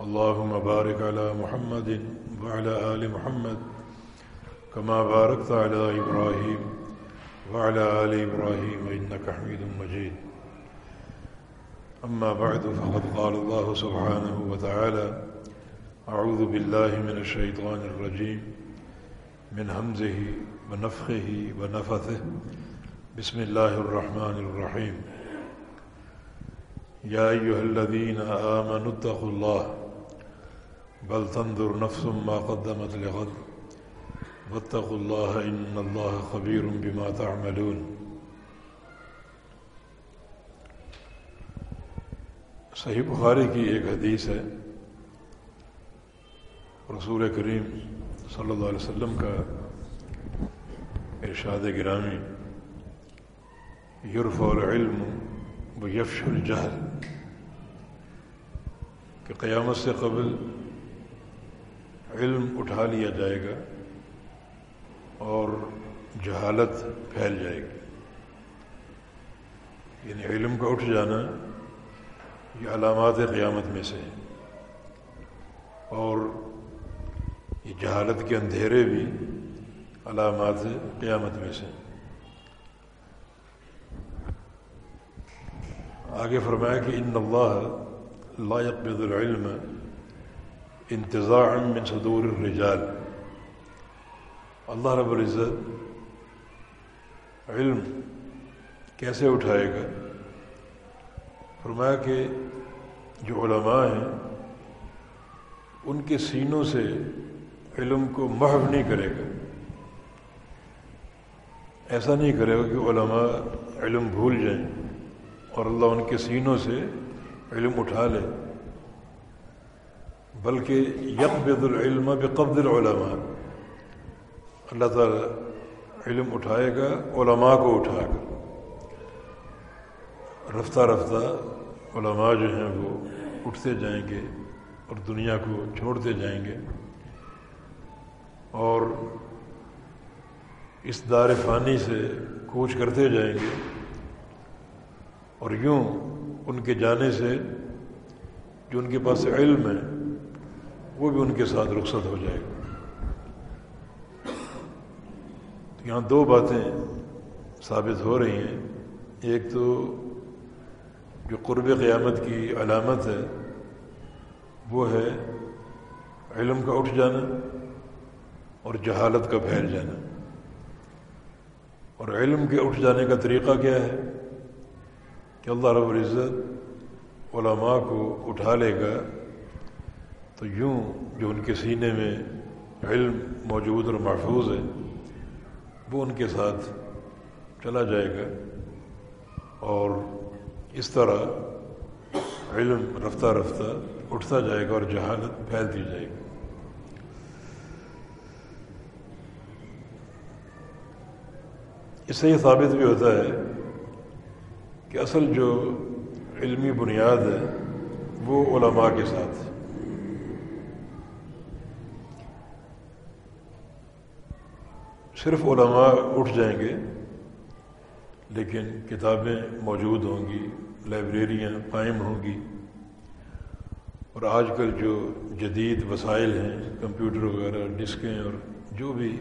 اللهم بارك على محمد وعلى آل محمد كما باركت على إبراهيم وعلى آل إبراهيم إنك حميد مجيد أما بعد فقد قال الله سبحانه وتعالى أعوذ بالله من الشيطان الرجيم من همزه ونفخه ونفثه بسم الله الرحمن الرحيم يا أيها الذين آمنوا اتقوا الله بل تنظر نفس ما قدمت لغد. واتقوا الله إن الله خبير بما تعملون. صحیح بخاری کی ایک حدیث ہے. رسول کریم صلی اللہ علیہ وسلم کا ارشاد گرامی یورف العلم و یفش الجہل. کہ قیامت سے قبل علم اٹھا لیا جائے گا اور جہالت پھیل جائے گی۔ یعنی علم کا اٹھ جانا یہ علامات قیامت میں سے ہیں۔ اور یہ جہالت کے اندھیرے بھی علامات قیامت میں سے آگے فرمایا کہ ان اللہ لا يقبض العلم انتظاعا من صدور الرجال. اللہ رب العزت علم کیسے اٹھائے گا؟ فرمایا کہ جو علماء ہیں، ان کے سینوں سے علم کو محو نہیں کرے گا۔ ایسا نہیں کرے گا کہ علماء علم بھول جائیں اور اللہ ان کے سینوں سے علم اٹھا لے۔ بلکہ یقبض العلم بقبض العلماء۔ اللہ تعالیٰ علم اٹھائے گا، علماء کو اٹھا کر رفتہ رفتہ علماء جو ہیں وہ اٹھتے جائیں گے اور دنیا کو چھوڑتے جائیں گے۔ اور اس دار فانی سے کوچ کرتے جائیں گے۔ اور یوں ان کے جانے سے جو ان کے پاس علم ہے وہ بھی ان کے ساتھ رخصت ہو جائے گا۔ یہاں دو باتیں ثابت ہو رہی ہیں۔ ایک تو جو قرب قیامت کی علامت ہے، وہ ہے علم کا اٹھ جانا اور جہالت کا پھیل جانا۔ اور علم کے اٹھ جانے کا طریقہ کیا ہے؟ کہ اللہ رب العزت علماء کو اٹھا لے گا تو یوں جو ان کے سینے میں علم موجود اور محفوظ ہے، وہ ان کے ساتھ چلا جائے گا اور اس طرح علم رفتہ رفتہ اٹھتا جائے گا اور جہالت پھیلتی جائے گی۔ اس سے یہ ثابت بھی ہوتا ہے کہ اصل جو علمی بنیاد ہے، وہ علماء کے ساتھ صرف علماء اٹھ جائیں گے، لیکن کتابیں موجود ہوں گی، لائبریریاں قائم ہوں گی۔ اور آج کل جو جدید وسائل ہیں، کمپیوٹر وغیرہ، ڈسکیں اور جو بھی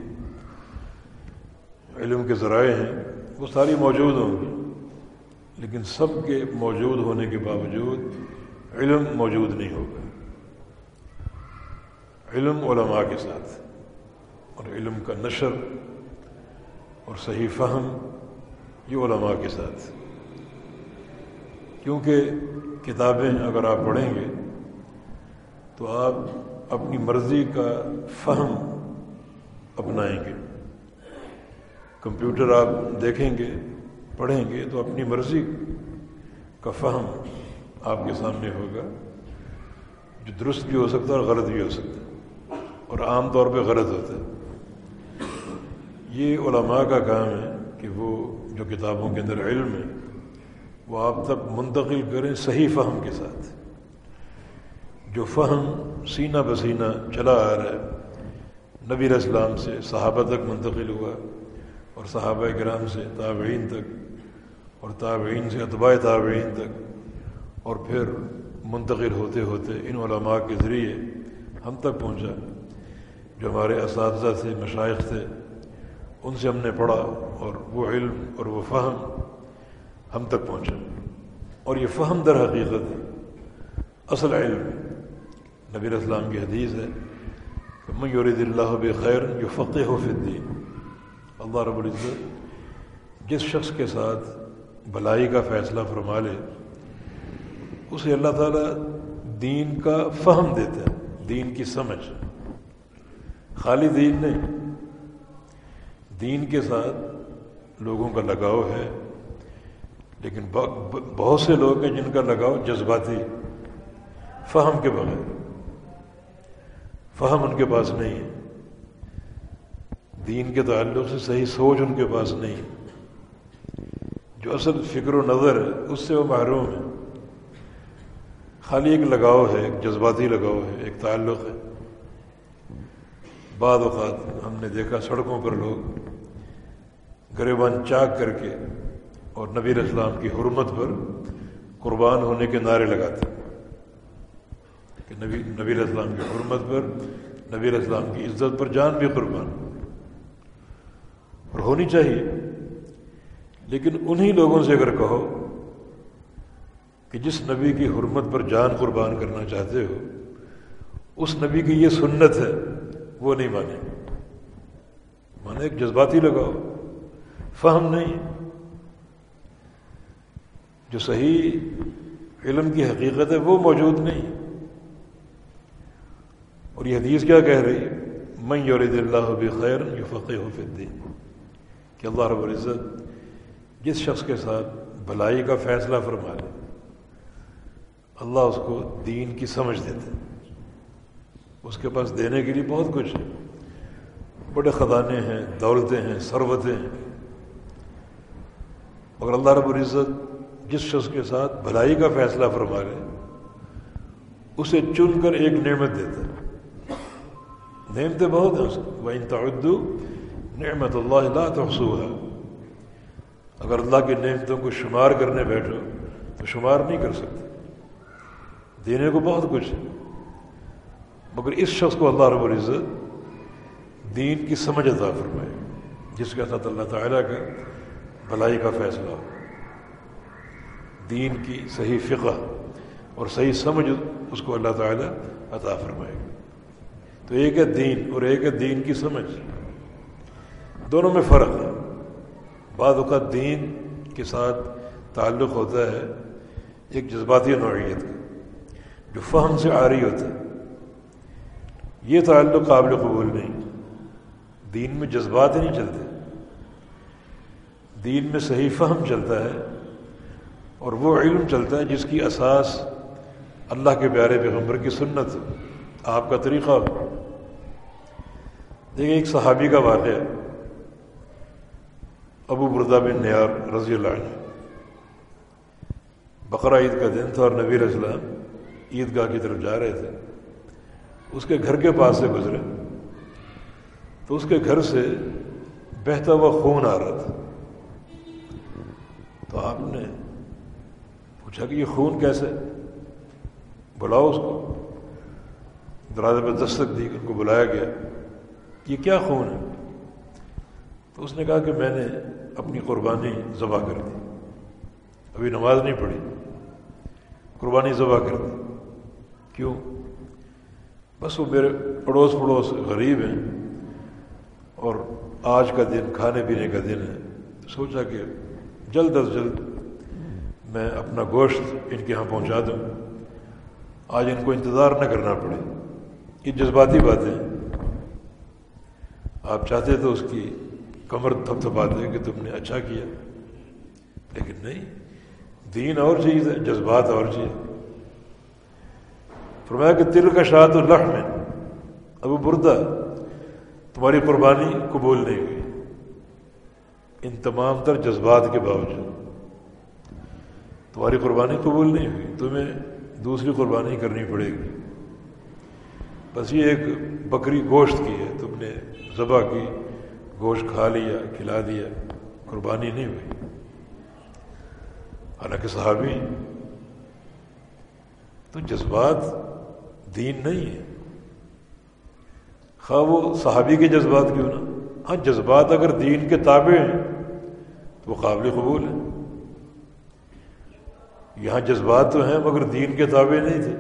علم کے ذرائع ہیں، وہ ساری موجود ہوں گی۔ لیکن سب کے موجود ہونے کے باوجود علم موجود نہیں ہوگا۔ علم علماء کے ساتھ اور علم کا نشر اور صحیح فہم یہ علماء کے ساتھ۔ کیونکہ کتابیں اگر آپ پڑھیں گے تو آپ اپنی مرضی کا فہم اپنائیں گے۔ کمپیوٹر آپ دیکھیں گے، پڑھیں گے تو اپنی مرضی کا فہم آپ کے سامنے ہوگا۔ جو درست بھی ہو سکتا ہے اور غلط بھی ہو سکتا ہے، اور عام طور پہ غلط ہوتا ہے۔ یہ علماء کا کام ہے کہ وہ جو کتابوں کے اندر علم ہے، وہ آپ تک منتقل کریں صحیح فہم کے ساتھ۔ جو فہم سینہ بسینہ چلا آ رہا ہے، نبی اسلام سے صحابہ تک منتقل ہوا اور صحابہ کرام سے تابعین تک اور تابعین سے اتباع تابعین تک اور پھر منتقل ہوتے ہوتے ان علماء کے ذریعے ہم تک پہنچا۔ جو ہمارے اساتذہ تھے مشائق تھے ان سے ہم نے پڑھا اور وہ علم اور وہ فہم ہم تک پہنچا۔ اور یہ فہم در حقیقت اصل علم نبی اسلام کی حدیث ہے کہ میں یورد اللہ بخیر جو فقح و فدین اللہ رب العزت جس شخص کے ساتھ بلائی کا فیصلہ فرما لے، اسے اللہ تعالیٰ دین کا فہم دیتا ہے، دین کی سمجھ۔ خالی دین نہیں دین کے ساتھ لوگوں کا لگاؤ ہے، لیکن بہت سے لوگ ہیں جن کا لگاؤ جذباتی، فہم کے بغیر۔ فہم ان کے پاس نہیں ہے۔ دین کے تعلق سے صحیح سوچ ان کے پاس نہیں ہے۔ جو اصل فکر و نظر ہے، اس سے وہ محروم ہے۔ خالی ایک لگاؤ ہے، ایک جذباتی لگاؤ ہے، ایک تعلق ہے۔ بعض اوقات ہم نے دیکھا سڑکوں پر لوگ گریبان چاک کر کے اور نبی اسلام کی حرمت پر قربان ہونے کے نعرے لگاتے کہ نبی نبی اسلام کی حرمت پر، نبی اسلام کی عزت پر جان بھی قربان اور ہونی چاہیے۔ لیکن انہی لوگوں سے اگر کہو کہ جس نبی کی حرمت پر جان قربان کرنا چاہتے ہو، اس نبی کی یہ سنت ہے، وہ نہیں مانے۔ مانے ایک جذباتی لگاؤ۔ فہم نہیں۔ جو صحیح علم کی حقیقت ہے وہ موجود نہیں۔ اور یہ حدیث کیا کہہ رہی میں یورد اللہ خیر یو فقح ہو الدین کہ اللہ رب العزت جس شخص کے ساتھ بھلائی کا فیصلہ فرما لے، اللہ اس کو دین کی سمجھ دیتے اس کے پاس دینے کے لیے بہت کچھ ہے۔ بڑے خزانے ہیں، دولتیں ہیں سروتیں ہیں۔ مگر اللہ رب العزت جس شخص کے ساتھ بھلائی کا فیصلہ فرما لے اسے چن کر ایک نعمت دیتا ہے۔ نعمتیں بہت ہیں وہ ان تعدو نعمت اللہ لا تحصوها۔ اگر اللہ کی نعمتوں کو شمار کرنے بیٹھو، تو شمار نہیں کر سکتے۔ دینے کو بہت کچھ ہے۔ مگر اس شخص کو اللہ رب العزت دین کی سمجھ عطا فرمائے، جس کے ساتھ اللہ تعالیٰ کا بھلائی کا فیصلہ ہو دین کی صحیح فقہ اور صحیح سمجھ اس کو اللہ تعالیٰ عطا فرمائے۔ گا تو ایک ہے دین اور ایک ہے دین کی سمجھ۔ دونوں میں فرق ہے۔ بعض اوقات دین کے ساتھ تعلق ہوتا ہے ایک جذباتی نوعیت کا، جو فہم سے آ رہی ہوتا ہے۔ یہ تعلق قابل قبول نہیں۔ دین میں جذبات ہی نہیں چلتے۔ دین میں صحیح فہم چلتا ہے اور وہ علم چلتا ہے جس کی اساس اللہ کے پیارے پیغمبر کی سنت آپ کا طریقہ دیکھیں، ایک صحابی کا واقعہ ابو بردہ بن نیار رضی اللہ عنہ۔ بقرہ عید کا دن تھا اور نبیر اسلام عیدگاہ کی طرف جا رہے تھے۔ اس کے گھر کے پاس سے گزرے۔ تو اس کے گھر سے بہتا ہوا خون آ رہا تھا۔ تو آپ نے پوچھا کہ یہ خون کیسے بلاؤ اس کو۔ دروازے پہ دستک دی ان کو بلایا گیا۔ یہ کیا خون ہے؟ تو اس نے کہا کہ میں نے اپنی قربانی ذبح کر دی۔ ابھی نماز نہیں پڑھی۔ قربانی ذبح کر دی۔ کیوں؟ بس وہ میرے پڑوس پڑوس غریب ہیں اور آج کا دن، کھانے پینے کا دن ہے۔ سوچا کہ جلد از جلد میں اپنا گوشت ان کے یہاں پہنچا دوں۔ آج ان کو انتظار نہ کرنا پڑے۔ یہ جذباتی باتیں آپ چاہتے تو اس کی کمر تھپ تھپا دیں کہ تم نے اچھا کیا۔ لیکن نہیں، دین اور چیز ہے، جذبات اور چیز۔ فرمایا کہ تل کا شاد الح میں ابو بردہ، تمہاری قربانی قبول نہیں ہوئی۔ ان تمام تر جذبات کے باوجود۔ تمہاری قربانی قبول نہیں ہوئی، تمہیں دوسری قربانی کرنی پڑے گی۔ بس یہ ایک بکری گوشت کی ہے، تم نے ذبح کی، گوشت کھا لیا، کھلا دیا، قربانی نہیں ہوئی۔ حالانکہ صحابی، تو جذبات دین نہیں ہے خواہ وہ صحابی کے جذبات کیوں نہ۔ ہاں جذبات اگر دین کے تابع ہیں تو وہ قابل قبول ہیں؟ یہاں جذبات تو ہیں، مگر دین کے تابع نہیں تھے۔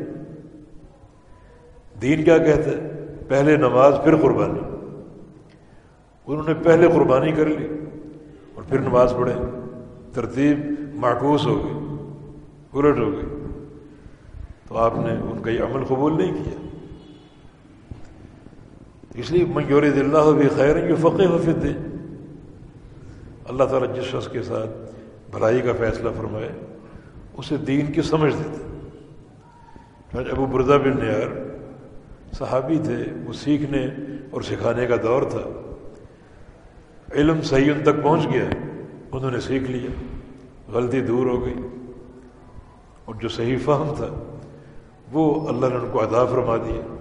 دین کیا کہتے ہیں پہلے نماز، پھر قربانی۔ انہوں نے پہلے قربانی کر لی اور پھر نماز پڑھے۔ ترتیب معکوس ہو گئی، الٹ ہو گئی۔ تو آپ نے ان کا یہ عمل قبول نہیں کیا۔ اس لیے میور اللہ بھی خیر یہ فقے و دے اللہ تعالیٰ جس شخص کے ساتھ بھلائی کا فیصلہ فرمائے، اسے دین کی سمجھ دیتے۔ ابو بردہ بن نیار صحابی تھے، وہ سیکھنے اور سکھانے کا دور تھا۔ علم صحیح ان تک پہنچ گیا، انہوں نے سیکھ لیا، غلطی دور ہو گئی۔ اور جو صحیح فہم تھا، وہ اللہ نے ان کو ادا فرما دیا۔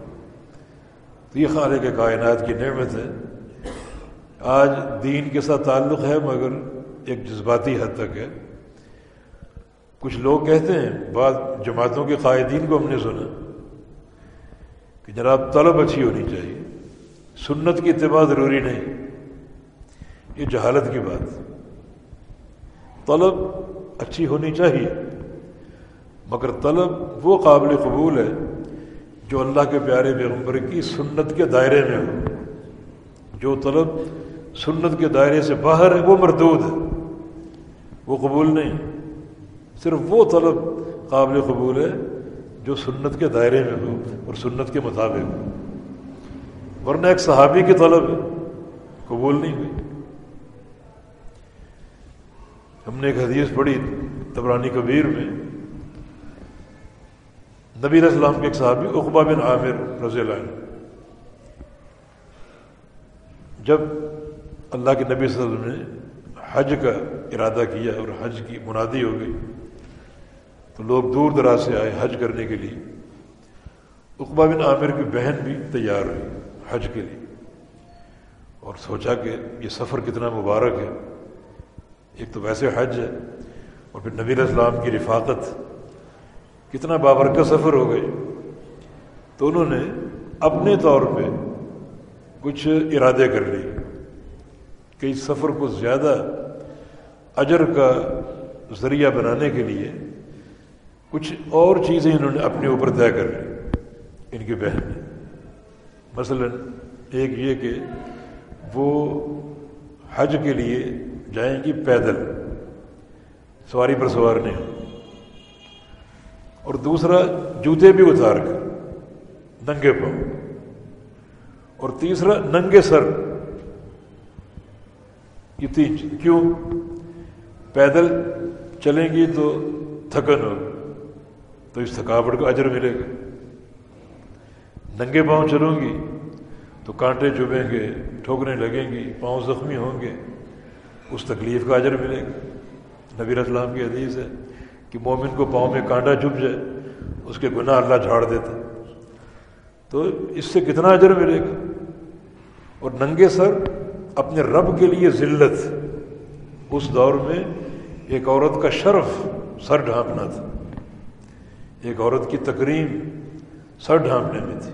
تو یہ خالے کے کائنات کی نعمت ہے۔ آج دین کے ساتھ تعلق ہے، مگر ایک جذباتی حد تک ہے۔ کچھ لوگ کہتے ہیں، بعض جماعتوں کے قائدین کو ہم نے سنا کہ جناب طلب اچھی ہونی چاہیے، سنت کی اتباع ضروری نہیں۔ یہ جہالت کی بات۔ طلب اچھی ہونی چاہیے، مگر طلب وہ قابل قبول ہے جو اللہ کے پیارے پیغمبر کی سنت کے دائرے میں ہو۔ جو طلب سنت کے دائرے سے باہر ہے، وہ مردود ہے۔ وہ قبول نہیں۔ صرف وہ طلب قابل قبول ہے جو سنت کے دائرے میں ہو اور سنت کے مطابق ہو۔ ورنہ ایک صحابی کی طلب ہے، قبول نہیں ہوئی۔ ہم نے ایک حدیث پڑھی تبرانی کبیر میں۔ نبی علیہ السلام کے ایک صحابی اقبا بن عامر رضی اللہ عنہ۔ جب اللہ کے نبی صلی اللہ علیہ وسلم نے حج کا ارادہ کیا اور حج کی منادی ہو گئی۔ تو لوگ دور دراز سے آئے حج کرنے کے لیے۔ اقبا بن عامر کی بہن بھی تیار ہوئی حج کے لیے اور سوچا کہ یہ سفر کتنا مبارک ہے۔ ایک تو ویسے حج ہے اور پھر نبی السلام کی رفاقت۔ کتنا بابرکت سفر ہو گئے تو انہوں نے اپنے طور پہ کچھ ارادے کر لی کہ اس سفر کو زیادہ اجر کا ذریعہ بنانے کے لیے کچھ اور چیزیں انہوں نے اپنے اوپر طے کر لی ان کی بہن نے۔ مثلا ایک یہ کہ وہ حج کے لیے جائیں گی پیدل، سواری پر سوار نہیں۔ اور دوسرا جوتے بھی اتار کر، ننگے پاؤں۔ اور تیسرا، ننگے سر۔ یہ تین کیوں؟ پیدل چلیں گی تو تھکن ہو، تو اس تھکاوٹ کا اجر ملے گا۔ ننگے پاؤں چلوں گی تو کانٹے چبھیں گے ٹھوکنے لگیں گی، پاؤں زخمی ہوں گے، اس تکلیف کا اجر ملے گا۔ نبی اسلام کی حدیث ہے کہ مومن کو پاؤں میں کانٹا چپ جائے، اس کے گناہ اللہ جھاڑ دیتا۔ تو اس سے کتنا اجر ملے گا؟ اور ننگے سر اپنے رب کے لیے ذلت۔ اس دور میں ایک عورت کا شرف سر ڈھانپنا تھا۔ ایک عورت کی تکریم سر ڈھانپنے میں تھی۔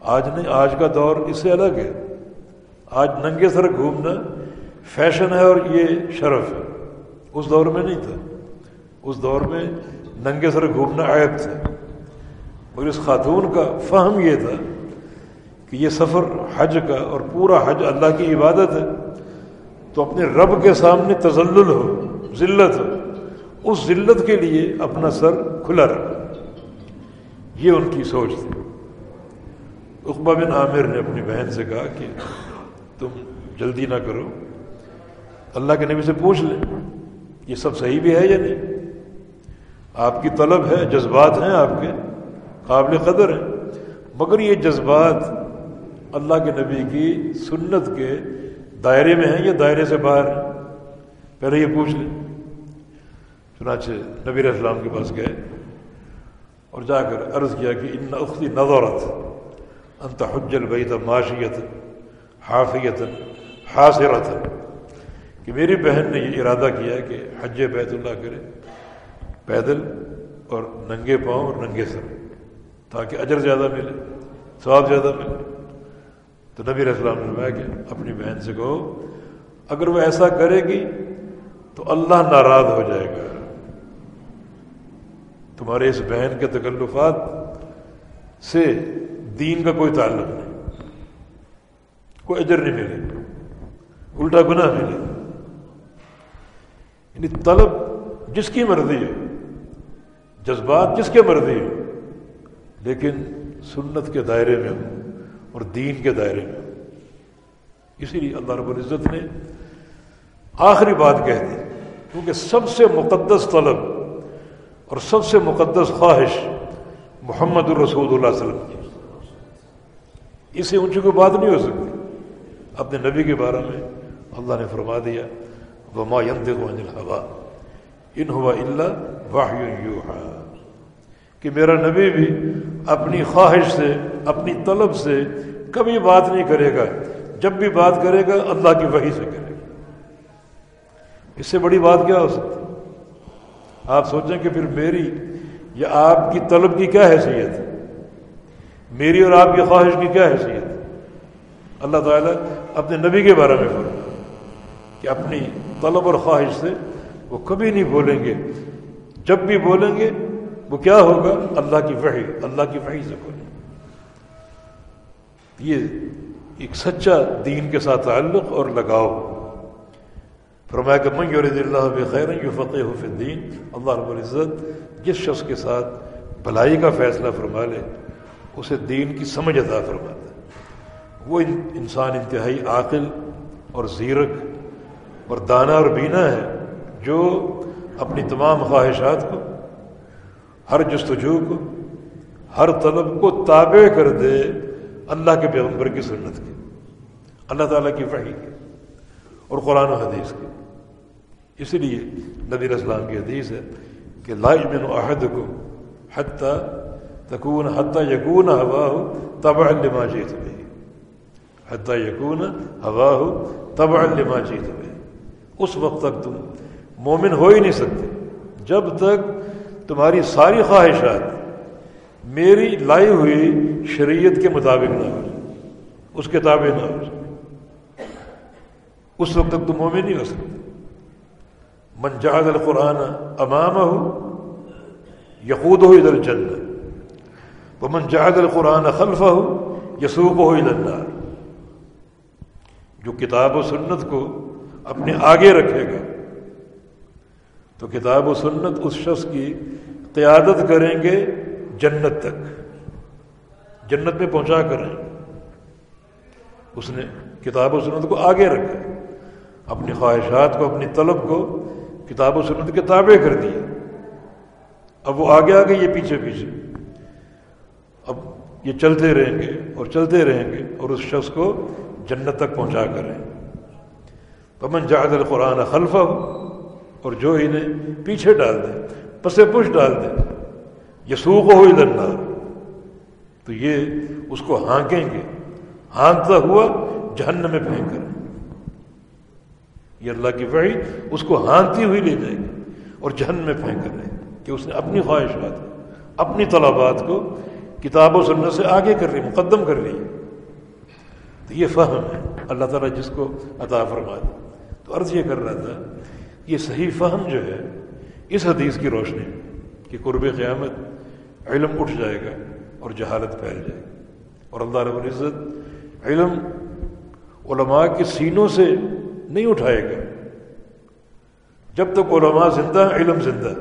آج نہیں، آج کا دور اس سے الگ ہے۔ آج ننگے سر گھومنا فیشن ہے اور یہ شرف ہے۔ اس دور میں نہیں تھا۔ اس دور میں ننگے سر گھومنا عائب تھا۔ اور اس خاتون کا فہم یہ تھا کہ یہ سفر حج کا اور پورا حج اللہ کی عبادت ہے، تو اپنے رب کے سامنے تزلل ہو، ذلت ہو، اس ذلت کے لیے اپنا سر کھلا رکھا یہ ان کی سوچ تھی۔ اقبا بن عامر نے اپنی بہن سے کہا کہ تم جلدی نہ کرو، اللہ کے نبی سے پوچھ لیں یہ سب صحیح بھی ہے یا نہیں؟ آپ کی طلب ہے، جذبات ہیں آپ کے، قابل قدر ہیں، مگر یہ جذبات اللہ کے نبی کی سنت کے دائرے میں ہیں یا دائرے سے باہر ہیں؟ پہلے یہ پوچھ لیں۔ چنانچہ نبی السلام کے پاس گئے اور جا کر عرض کیا کہ ان اختی نظورت انت حج البیت معاشیت حافیت حاصرت۔ کہ میری بہن نے یہ ارادہ کیا کہ حج بیت اللہ کرے، پیدل اور ننگے پاؤں اور ننگے سر، تاکہ اجر زیادہ ملے، ثواب زیادہ ملے۔ تو نبی السلام نے فرمایا کہ اپنی بہن سے کہو، اگر وہ ایسا کرے گی تو اللہ ناراض ہو جائے گا۔ تمہارے اس بہن کے تکلفات سے دین کا کوئی تعلق نہیں، کوئی اجر نہیں ملے، الٹا گناہ ملے۔ یعنی طلب جس کی مرضی ہے، جذبات جس کے مرضی ہو لیکن سنت کے دائرے میں ہو اور دین کے دائرے میں۔ اسی لیے اللہ رب العزت نے آخری بات کہہ دی، کیونکہ سب سے مقدس طلب اور سب سے مقدس خواہش محمد الرسول اللہ علیہ وسلم کی۔ اس سے اونچی کوئی بات نہیں ہو سکتی۔ اپنے نبی کے بارے میں اللہ نے فرما دیا، وما ينطق عن الهوى ان ہوا اللہ واہ کہ میرا نبی بھی اپنی خواہش سے، اپنی طلب سے کبھی بات نہیں کرے گا۔ جب بھی بات کرے گا، اللہ کی وحی سے کرے گا۔ اس سے بڑی بات کیا ہو سکتی؟ آپ سوچیں کہ پھر میری یا آپ کی طلب کی کیا حیثیت؟ ہے میری اور آپ کی خواہش کی کیا حیثیت؟ ہے اللہ تعالیٰ اپنے نبی کے بارے میں فرما کہ اپنی طلب اور خواہش سے وہ کبھی نہیں بولیں گے۔ جب بھی بولیں گے وہ کیا ہوگا؟ اللہ کی وحی، اللہ کی وحی سے بولیں یہ ایک سچا دین کے ساتھ تعلق اور لگاؤ۔ فرمایا کہ من یورد اللہ بخیر یو فتح الدین، اللہ رب العزت جس شخص کے ساتھ بھلائی کا فیصلہ فرما لے، اسے دین کی سمجھ عطا فرماتا ہے وہ انسان انتہائی عاقل اور زیرک اور دانا اور بینا ہے جو اپنی تمام خواہشات کو ہر جستجو کو، ہر طلب کو تابع کر دے اللہ کے پیغمبر کی سنت کی۔ اللہ تعالیٰ کی وحی کی اور قرآن و حدیث کی۔ اسی لیے نبی اسلام کی حدیث ہے کہ لا من عہد کو حتیٰ تکون، حتیٰ یقون ہوا ہو تب لما جیت بھائی حتیٰ یقون ہوا ہو تب لما جیت بھائی اس وقت تک تم مومن ہو ہی نہیں سکتے۔ جب تک تمہاری ساری خواہشات میری لائی ہوئی شریعت کے مطابق نہ ہو اس کتابیں نہ ہو اس وقت تک تم مومن نہیں ہو سکتے۔ من جہد القرآن امام ہو یقود ہو ادھر جنت وہ من جہد القرآن خلف ہو یسوق ہو ادھر جو کتاب و سنت کو اپنے آگے رکھے گا تو کتاب و سنت اس شخص کی قیادت کریں گے جنت تک۔ جنت میں پہنچا کر اس نے کتاب و سنت کو آگے رکھا۔ اپنی خواہشات کو، اپنی طلب کو کتاب و سنت کے تابع کر دیا۔ اب وہ آگے آگے، یہ پیچھے پیچھے۔ اب یہ چلتے رہیں گے اور چلتے رہیں گے اور اس شخص کو جنت تک پہنچا کر رہیں گے پمن جاد القرآن خلفہ اور جو انہیں پیچھے ڈال دے پس پش ڈال دے یہ سوکھ ہو ادھر تو یہ اس کو ہانکیں گے۔ ہانکتا ہوا جہنم میں پھینک کر یہ اللہ کی وحی اس کو ہانکتی ہوئی لے جائے گی اور جہنم میں پھینک کر رہے کہ اس نے اپنی خواہشات، اپنی طلبات کو کتاب و سنت سے آگے کر رہی مقدم کر رہی تو یہ فہم ہے۔ اللہ تعالیٰ جس کو عطا فرما دے تو عرض یہ کر رہا تھا یہ صحیح فہم جو ہے، اس حدیث کی روشنی کہ قرب قیامت علم اٹھ جائے گا اور جہالت پھیل جائے گی۔ اور اللہ رب العزت علم علماء کے سینوں سے نہیں اٹھائے گا۔ جب تک علماء زندہ علم زندہ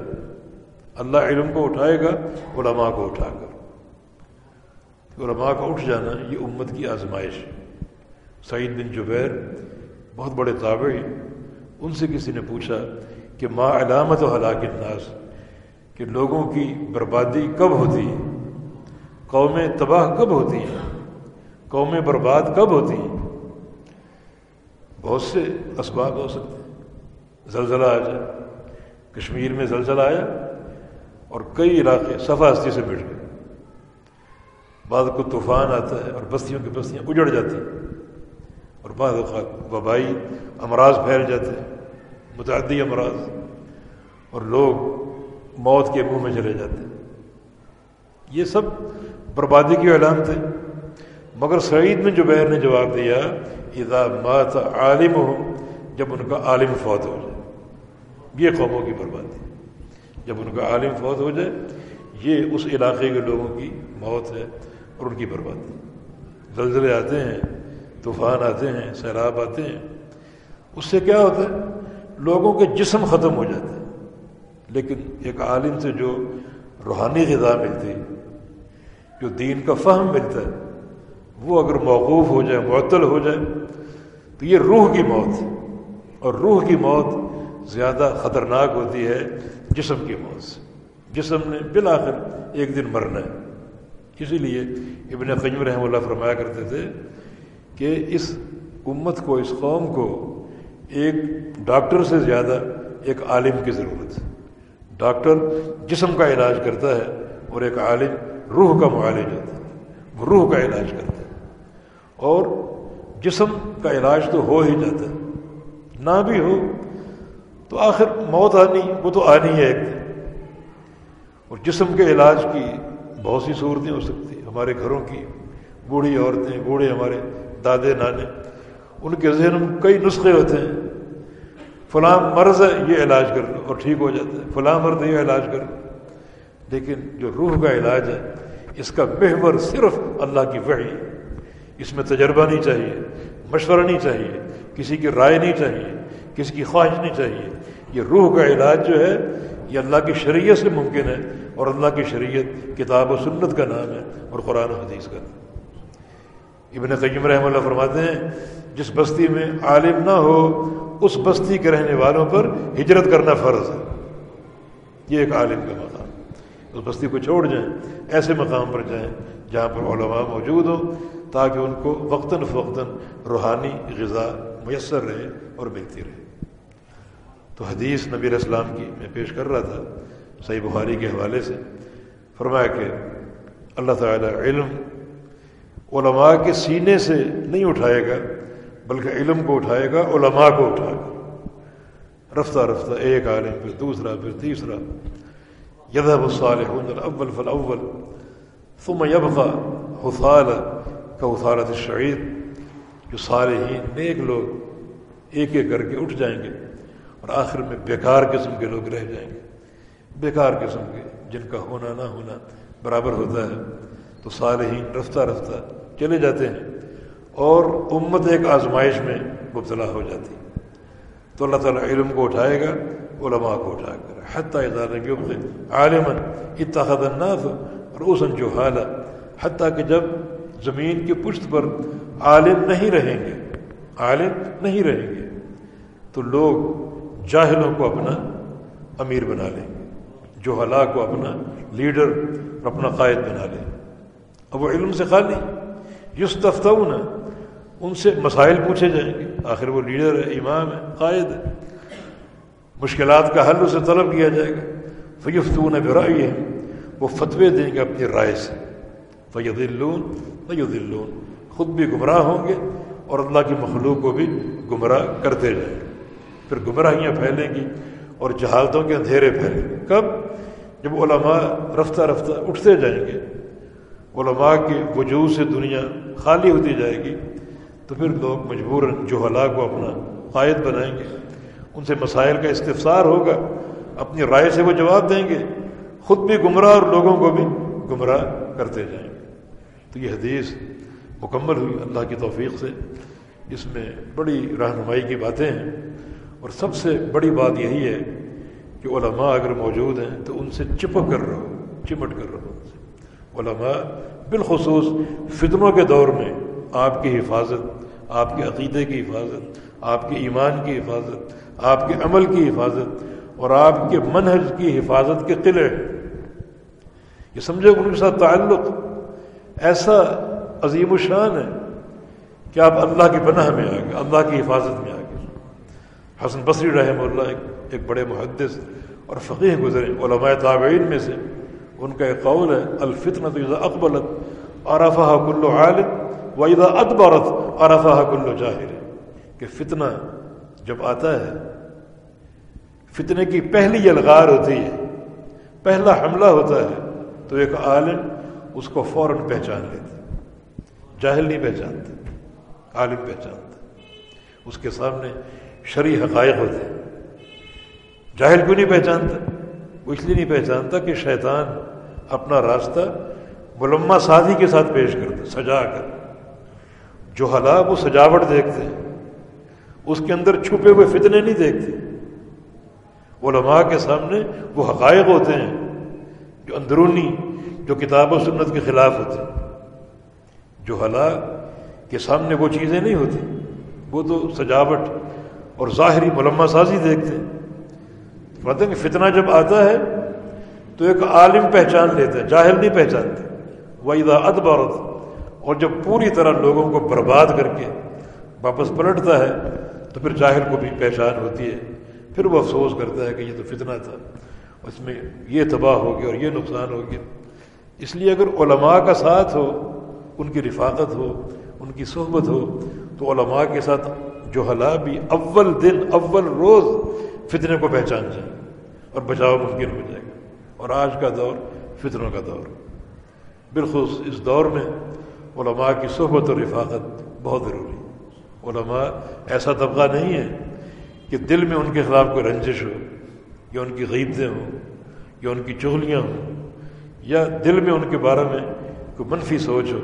اللہ علم کو اٹھائے گا، علماء کو اٹھا کر۔ علماء کا اٹھ جانا یہ امت کی آزمائش۔ سعید بن جبیر بہت بڑے تابعی ان سے کسی نے پوچھا کہ ما علامت و ہلاک الناس، کہ لوگوں کی بربادی کب ہوتی ہے؟ قومیں تباہ کب ہوتی ہیں؟ قومیں برباد کب ہوتی ہیں؟ بہت سے اسباب ہو سکتے ہیں۔ زلزلہ آ جائے، کشمیر میں زلزلہ آیا اور کئی علاقے صفا ہستی سے مٹ گئے۔ بعض کو طوفان آتا ہے اور بستیوں کی بستیاں اجڑ جاتی ہیں۔ اور بعض اوقات وبائی امراض پھیل جاتے ہیں، متعدی امراض، اور لوگ موت کے منہ میں چلے جاتے ہیں۔ یہ سب بربادی کی اعلان تھے۔ مگر سعید میں جبیر نے جواب دیا، اذا مات عالم ہو جب ان کا عالم فوت ہو جائے۔ یہ قوموں کی بربادی۔ جب ان کا عالم فوت ہو جائے، یہ اس علاقے کے لوگوں کی موت ہے اور ان کی بربادی۔ زلزلے آتے ہیں طوفان آتے ہیں، سیلاب آتے ہیں۔ اس سے کیا ہوتا ہے؟ لوگوں کے جسم ختم ہو جاتے ہیں۔ لیکن ایک عالم سے جو روحانی غذا ملتی، جو دین کا فہم ملتا ہے، وہ اگر موقوف ہو جائے، معطل ہو جائے، تو یہ روح کی موت اور روح کی موت زیادہ خطرناک ہوتی ہے جسم کی موت سے۔ جسم نے بالآخر ایک دن مرنا ہے۔ اسی لیے ابن قیم رحمہ اللہ فرمایا کرتے تھے کہ اس امت کو، اس قوم کو ایک ڈاکٹر سے زیادہ ایک عالم کی ضرورت ہے۔ ڈاکٹر جسم کا علاج کرتا ہے اور ایک عالم روح کا معالج ہوتا ہے۔ وہ روح کا علاج کرتا ہے۔ اور جسم کا علاج تو ہو ہی جاتا ہے۔ نہ بھی ہو تو آخر موت آنی، وہ تو آنی ہے ایک۔ دن اور جسم کے علاج کی بہت سی صورتیں ہو سکتی ہمارے گھروں کی، بوڑھی عورتیں، بوڑھے ہمارے دادے نانے، ان کے ذہن میں کئی نسخے ہوتے ہیں۔ فلاں مرض ہے، یہ علاج کر لو، اور ٹھیک ہو جاتا ہے۔ فلاں مرض یہ علاج کر لو۔ لیکن جو روح کا علاج ہے، اس کا محور صرف اللہ کی وحی ہے۔ اس میں تجربہ نہیں چاہیے، مشورہ نہیں چاہیے، کسی کی رائے نہیں چاہیے، کسی کی خواہش نہیں چاہیے۔ یہ روح کا علاج جو ہے، یہ اللہ کی شریعت سے ممکن ہے، اور اللہ کی شریعت کتاب و سنت کا نام ہے اور قرآن و حدیث کا نام ابن قیم رحمہ اللہ فرماتے ہیں، جس بستی میں عالم نہ ہو، اس بستی کے رہنے والوں پر ہجرت کرنا فرض ہے۔ یہ ایک عالم کا مقام۔ اس بستی کو چھوڑ جائیں، ایسے مقام پر جائیں جہاں پر علماء موجود ہوں، تاکہ ان کو وقتاً فوقتاً روحانی غذا میسر رہے اور ملتی رہے۔ تو حدیث نبی اسلام کی میں پیش کر رہا تھا، صحیح بخاری کے حوالے سے، فرمایا کہ اللہ تعالیٰ علم علماء کے سینے سے نہیں اٹھائے گا، بلکہ علم کو اٹھائے گا، علماء کو اٹھائے گا۔ رفتہ رفتہ، ایک عالم، پھر دوسرا، پھر تیسرا۔ یدب الصالحون الاول فالاول، ثم يبقى حثال كوثالة الشعير جو سارے ہی نیک لوگ ایک ایک کر کے اٹھ جائیں گے اور آخر میں بیکار قسم کے لوگ رہ جائیں گے۔ بیکار قسم کے، جن کا ہونا نہ ہونا برابر ہوتا ہے۔ تو سارے ہی رفتہ رفتہ چلے جاتے ہیں اور امت ایک آزمائش میں مبتلا ہو جاتی تو اللہ تعالیٰ علم کو اٹھائے گا، علماء کو اٹھا کر حتیٰ عالمن اتخذ الناس روسن جو حالا حتیٰ کہ جب زمین کی پشت پر عالم نہیں رہیں گے، عالم نہیں رہیں گے، تو لوگ جاہلوں کو اپنا امیر بنا لیں گے جو کو اپنا لیڈر اور اپنا قائد بنا لیں اب وہ علم سے خالی۔ یس ان سے مسائل پوچھے جائیں گے۔ آخر وہ لیڈر ہے، امام ہے، قائد ہے۔ مشکلات کا حل اسے طلب کیا جائے گا۔ فیفتون برائی ہے وہ فتوے دیں گے اپنی رائے سے۔ فید اللون فید اللون خود بھی گمراہ ہوں گے اور اللہ کی مخلوق کو بھی گمراہ کرتے جائیں گے۔ پھر گمراہیاں پھیلیں گی اور جہالتوں کے اندھیرے پھیلیں گے۔ کب؟ جب علماء رفتہ رفتہ اٹھتے جائیں گے علماء کے وجود سے دنیا خالی ہوتی جائے گی، تو پھر لوگ مجبوراً جو کو اپنا قائد بنائیں گے۔ ان سے مسائل کا استفسار ہوگا، اپنی رائے سے وہ جواب دیں گے۔ خود بھی گمراہ اور لوگوں کو بھی گمراہ کرتے جائیں گے۔ تو یہ حدیث مکمل ہوئی اللہ کی توفیق سے۔ اس میں بڑی رہنمائی کی باتیں ہیں۔ اور سب سے بڑی بات یہی ہے کہ علماء اگر موجود ہیں تو ان سے چپک کر رہو، چمٹ کر رہو۔ علماء، بالخصوص فتنوں کے دور میں آپ کی حفاظت، آپ کے عقیدے کی حفاظت، آپ کے ایمان کی حفاظت، آپ کے عمل کی حفاظت اور آپ کے منحج کی حفاظت کے قلعے یہ سمجھے ان کے ساتھ تعلق ایسا عظیم الشان ہے کہ آپ اللہ کی پناہ میں آ گئے اللہ کی حفاظت میں آ گئے حسن بصری رحمہ اللہ ایک ایک بڑے محدث اور فقیر گزرے، علماء تابعین میں سے۔ ان کا ایک قول ہے الفتنت اذا اقبلت عرفہ کل عالم و اذا ادبرت عرفہ کل جاہر کہ فتنہ جب آتا ہے، فتنے کی پہلی یلغار ہوتی ہے، پہلا حملہ ہوتا ہے، تو ایک عالم اس کو فوراً پہچان لیتا جاہل نہیں پہچانتے عالم پہچانتا اس کے سامنے شرع حقائق ہوتے جاہل کیوں نہیں پہچانتا؟ وہ اس لیے نہیں پہچانتا کہ شیطان اپنا راستہ ملما سازی کے ساتھ پیش کرتا، سجا کر۔ جو حالات وہ سجاوٹ دیکھتے ہیں، اس کے اندر چھپے ہوئے فتنے نہیں دیکھتے۔ علماء کے سامنے وہ حقائق ہوتے ہیں جو اندرونی، جو کتاب و سنت کے خلاف ہوتے ہیں۔ جو حالات کے سامنے وہ چیزیں نہیں ہوتی، وہ تو سجاوٹ اور ظاہری ملما سازی دیکھتے ہیں۔ کہ فتنہ جب آتا ہے تو ایک عالم پہچان لیتا ہے، جاہل نہیں پہچانتے۔ وہ ادبارت اور جب پوری طرح لوگوں کو برباد کر کے واپس پلٹتا ہے، تو پھر جاہل کو بھی پہچان ہوتی ہے۔ پھر وہ افسوس کرتا ہے کہ یہ تو فتنہ تھا۔ اس میں یہ تباہ ہو گیا اور یہ نقصان ہو گیا۔ اس لیے اگر علماء کا ساتھ ہو، ان کی رفاقت ہو، ان کی صحبت ہو، تو علماء کے ساتھ جو حلا بھی اول دن، اول روز فتنے کو پہچان جائیں اور بچاؤ ممکن ہو جائے۔ گا اور آج کا دور فتنوں کا دور۔ بالخصوص اس دور میں علماء کی صحبت اور رفاقت بہت ضروری علماء ایسا طبقہ نہیں ہے کہ دل میں ان کے خلاف کوئی رنجش ہو، یا ان کی غیبتیں ہوں، یا ان کی چغلیاں ہوں، یا دل میں ان کے بارے میں کوئی منفی سوچ ہو۔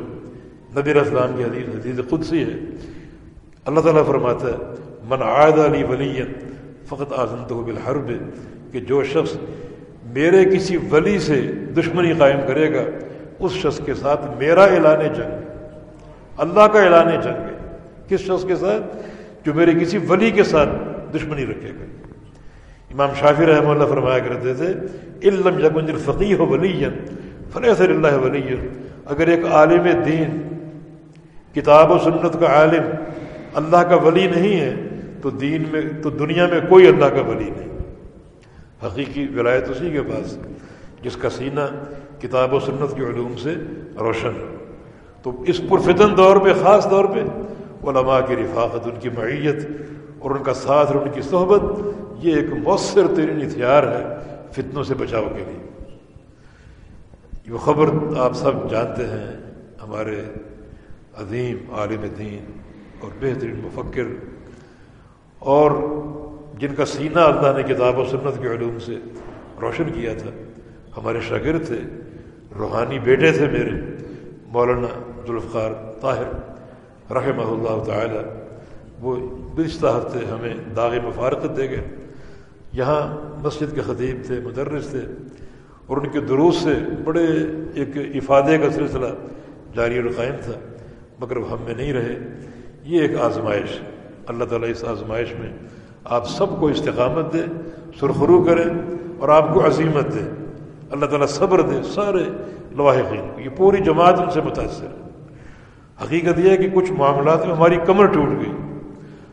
نبی اسلام کی حدیث حدیث قدسی ہے۔ اللہ تعالیٰ فرماتا ہے، من عاد علی ولی فقط اعظم تو بالحرب کہ جو شخص میرے کسی ولی سے دشمنی قائم کرے گا، اس شخص کے ساتھ میرا اعلان جنگ اللہ کا اعلان جنگ ہے۔ کس شخص کے ساتھ؟ جو میرے کسی ولی کے ساتھ دشمنی رکھے گا۔ امام شافی رحمہ اللہ فرمایا کرتے تھے علم یقن الفقی ہو ولی فلیح اللہ ولی اگر ایک عالم دین، کتاب و سنت کا عالم اللہ کا ولی نہیں ہے، تو دین میں، تو دنیا میں کوئی اللہ کا ولی نہیں۔ حقیقی ولایت اسی کے پاس، جس کا سینہ کتاب و سنت کے علوم سے روشن۔ تو اس پرفتن دور پہ، خاص طور پہ، علماء کی رفاقت، ان کی معیت اور ان کا ساتھ اور ان کی صحبت، یہ ایک مؤثر ترین ہتھیار ہے فتنوں سے بچاؤ کے لیے۔ یہ خبر آپ سب جانتے ہیں، ہمارے عظیم عالم دین اور بہترین مفکر اور جن کا سینہ اللہ نے کتاب و سنت کے علوم سے روشن کیا تھا، ہمارے شاگرد تھے، روحانی بیٹے تھے میرے، مولانا ذوالفقار طاہر رحمہ اللہ تعالی، وہ گزشتہ ہفتے ہمیں داغ مفارقت دے گئے۔ یہاں مسجد کے خطیب تھے، مدرس تھے، اور ان کے دروس سے بڑے ایک افادے کا سلسلہ جاری اور قائم تھا، مگر ہم میں نہیں رہے۔ یہ ایک آزمائش، اللہ تعالیٰ اس آزمائش میں آپ سب کو استقامت دے، سرخرو کرے اور آپ کو عظیمت دے۔ اللہ تعالیٰ صبر دے سارے لواحقین یہ پوری جماعت ان سے متاثر ہے۔ حقیقت یہ ہے کہ کچھ معاملات میں ہماری کمر ٹوٹ گئی۔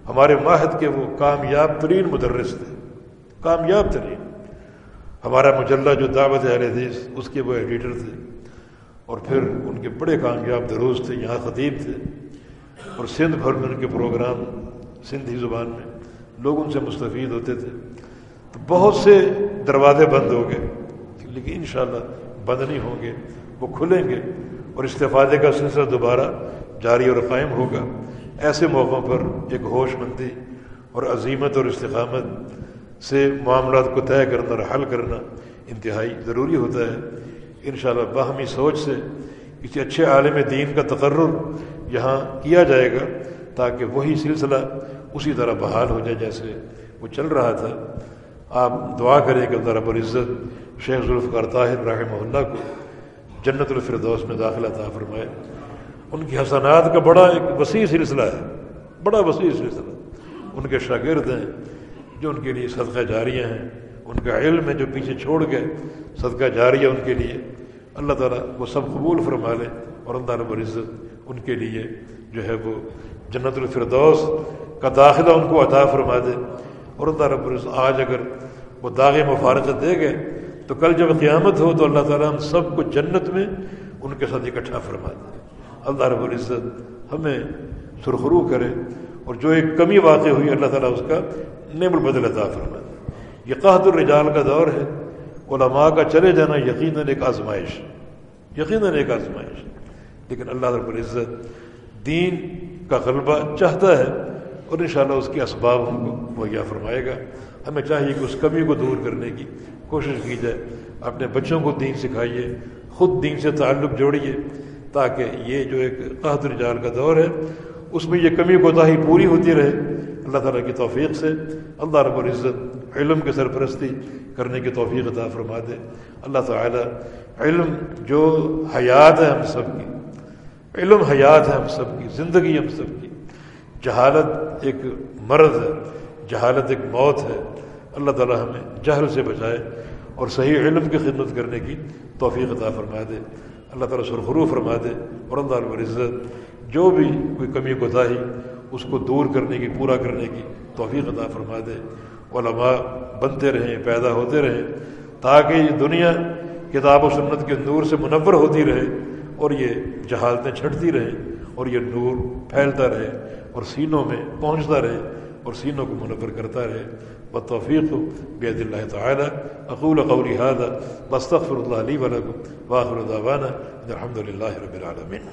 ہمارے ماہد کے وہ کامیاب ترین مدرس تھے۔ کامیاب ترین۔ ہمارا مجلہ جو دعوت اہل حدیث، اس کے وہ ایڈیٹر تھے۔ اور پھر ان کے بڑے کامیاب دروز تھے، یہاں خطیب تھے۔ اور سندھ بھر میں ان کے پروگرام سندھی زبان میں۔ لوگ ان سے مستفید ہوتے تھے۔ تو بہت سے دروازے بند ہو گئے۔ لیکن انشاءاللہ بند نہیں ہوں گے، وہ کھلیں گے۔ اور استفادے کا سلسلہ دوبارہ جاری اور قائم ہوگا۔ ایسے موقعوں پر ایک ہوش مندی اور عظیمت اور استقامت سے معاملات کو طے کرنا اور حل کرنا انتہائی ضروری ہوتا ہے۔ انشاءاللہ باہمی سوچ سے کسی اچھے عالم دین کا تقرر یہاں کیا جائے گا تاکہ وہی سلسلہ اسی طرح بحال ہو جائے جیسے وہ چل رہا تھا۔ آپ دعا کریں کہ اللہ رب العزت شیخ ذوالفقار طاہر رحمہ اللہ کو جنت الفردوس میں داخلہ تھا فرمائے۔ ان کی حسنات کا بڑا ایک وسیع سلسلہ ہے۔ بڑا وسیع سلسلہ۔ ان کے شاگرد ہیں جو ان کے لیے صدقہ جاریہ ہیں۔ ان کا علم ہے جو پیچھے چھوڑ گئے۔ صدقہ جاریہ ان کے لیے۔ اللہ تعالیٰ وہ سب قبول فرما لے اور اللہ رب العزت ان کے لیے جو ہے وہ جنت الفردوس کا داخلہ ان کو عطا فرما دے۔ اور اللہ رب العزت آج اگر وہ داغ مفارقت دے گئے، تو کل جب قیامت ہو تو اللہ تعالیٰ ہم سب کو جنت میں ان کے ساتھ اکٹھا فرما دے۔ اللہ رب العزت ہمیں سرخرو کرے اور جو ایک کمی واقع ہوئی اللہ تعالیٰ اس کا نعم البدل عطا فرما دے۔ یہ قحط الرجال کا دور ہے۔ علماء کا چلے جانا یقیناً ایک آزمائش یقیناً ایک آزمائش لیکن اللہ رب العزت دین کا غلبہ چاہتا ہے۔ اور انشاءاللہ اس کے اسباب ہم کو مہیا فرمائے گا۔ ہمیں چاہیے کہ اس کمی کو دور کرنے کی کوشش کی جائے اپنے بچوں کو دین سکھائیے، خود دین سے تعلق جوڑیے تاکہ یہ جو ایک قحط رجال کا دور ہے، اس میں یہ کمی کوتاہی پوری ہوتی رہے۔ اللہ تعالیٰ کی توفیق سے اللہ رب العزت علم کے سرپرستی کرنے کی توفیق عطا فرما دے۔ اللہ تعالیٰ علم جو حیات ہے ہم سب کی، علم حیات ہے ہم سب کی، زندگی ہم سب کی۔ جہالت ایک مرض ہے، جہالت ایک موت ہے۔ اللہ تعالیٰ ہمیں جہل سے بچائے اور صحیح علم کی خدمت کرنے کی توفیق عطا فرما دے۔ اللہ تعالیٰ سرخرو فرما دے اور اللہ العزت جو بھی کوئی کمی کوتاہی اس کو دور کرنے کی، پورا کرنے کی توفیق عطا فرما دے۔ علماء بنتے رہیں، پیدا ہوتے رہیں، تاکہ یہ دنیا کتاب و سنت کے نور سے منور ہوتی رہے اور یہ جہالتیں چھٹتی رہیں اور یہ نور پھیلتا رہے۔ اور سینوں میں پہنچتا رہے اور سینوں کو منور کرتا رہے ب توفیق بید اللہ تعالیٰ اقول قولی هذا بستغفر اللہ علی ولکم واخر دعوانا الحمد للہ رب العالمین